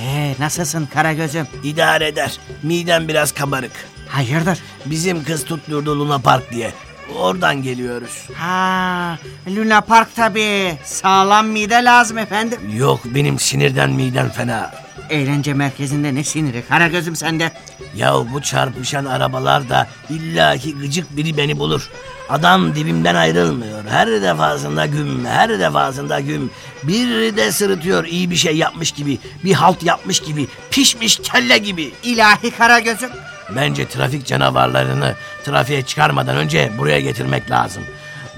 Ee nasılsın Karagöz'üm? İdare eder. Midem biraz kabarık. Hayırdır? Bizim kız tutturdu Luna Park diye. Oradan geliyoruz. Ha, Luna Park tabii. Sağlam mide lazım efendim. Yok benim sinirden midem fena. Eğlence merkezinde ne siniri Karagöz'üm sende. Ya bu çarpışan arabalar da illaki gıcık biri beni bulur. Adam dibimden ayrılmıyor. Her defasında güm, her defasında güm. Bir de sırıtıyor iyi bir şey yapmış gibi, bir halt yapmış gibi, pişmiş kelle gibi. İlahi Karagöz'üm. Bence trafik canavarlarını trafiğe çıkarmadan önce buraya getirmek lazım.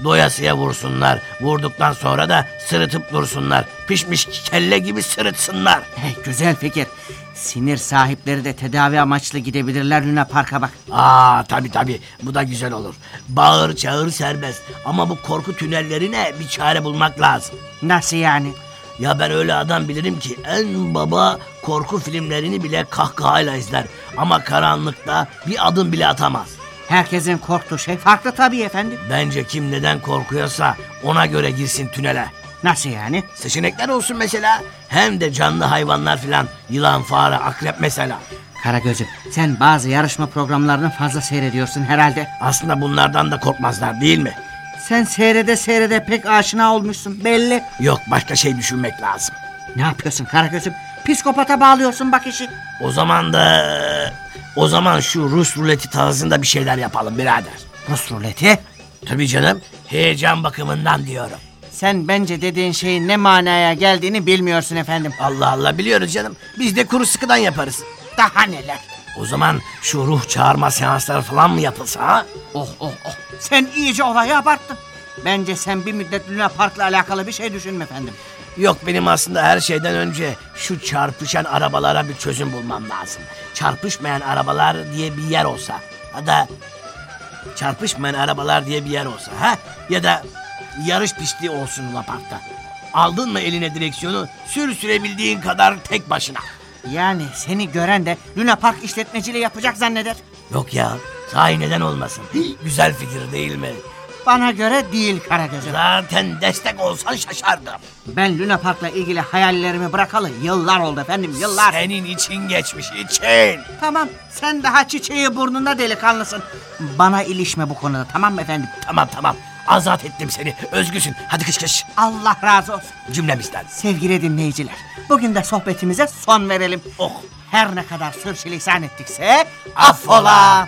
Doyasıya vursunlar, vurduktan sonra da sırıtıp dursunlar. Pişmiş kelle gibi sırıtsınlar. Hey, güzel fikir. Sinir sahipleri de tedavi amaçlı gidebilirler Luna Park'a bak. Aa tabi tabi bu da güzel olur. Bağır çağır serbest ama bu korku tünellerine bir çare bulmak lazım. Nasıl yani? Ya ben öyle adam bilirim ki en baba korku filmlerini bile kahkahayla izler. Ama karanlıkta bir adım bile atamaz. Herkesin korktuğu şey farklı tabii efendim. Bence kim neden korkuyorsa ona göre girsin tünele. Nasıl yani? Seçenekler olsun mesela. Hem de canlı hayvanlar filan. Yılan, fare, akrep mesela. Karagöz'üm sen bazı yarışma programlarını fazla seyrediyorsun herhalde. Aslında bunlardan da korkmazlar değil mi? Sen seyrede seyrede pek aşina olmuşsun belli. Yok başka şey düşünmek lazım. Ne yapıyorsun Karagöz'üm? Psikopata bağlıyorsun bak işi. O zaman da... O zaman şu Rus ruleti tarzında bir şeyler yapalım birader. Rus ruleti. Tabii canım. Heyecan bakımından diyorum. Sen bence dediğin şeyin ne manaya geldiğini bilmiyorsun efendim. Allah Allah biliyoruz canım. Biz de kuru sıkıdan yaparız. Daha neler? O zaman şu ruh çağırma seansları falan mı yapılsa ha? Oh oh oh. Sen iyice olayı abarttın. Bence sen bir müddet Luna Park'la alakalı bir şey düşünme efendim. Yok benim aslında her şeyden önce şu çarpışan arabalara bir çözüm bulmam lazım. Çarpışmayan arabalar diye bir yer olsa. Ya da çarpışmayan arabalar diye bir yer olsa. ha? Ya da yarış pisti olsun Luna Park'ta. Aldın mı eline direksiyonu sür sürebildiğin kadar tek başına. Yani seni gören de Luna Park işletmeciliği yapacak zanneder. Yok ya sahi neden olmasın. Güzel fikir değil mi? Bana göre değil Karagöz'üm. Zaten destek olsan şaşardım. Ben Luna Park'la ilgili hayallerimi bırakalı yıllar oldu efendim yıllar. Senin için geçmiş için. Tamam sen daha çiçeği burnunda delikanlısın. Bana ilişme bu konuda tamam mı efendim? Tamam tamam azat ettim seni özgüsün. Hadi kış kış Allah razı olsun. cümlemizden. Sevgili dinleyiciler, bugün de sohbetimize son verelim. Oh. Her ne kadar sürçülisan ettikse affola.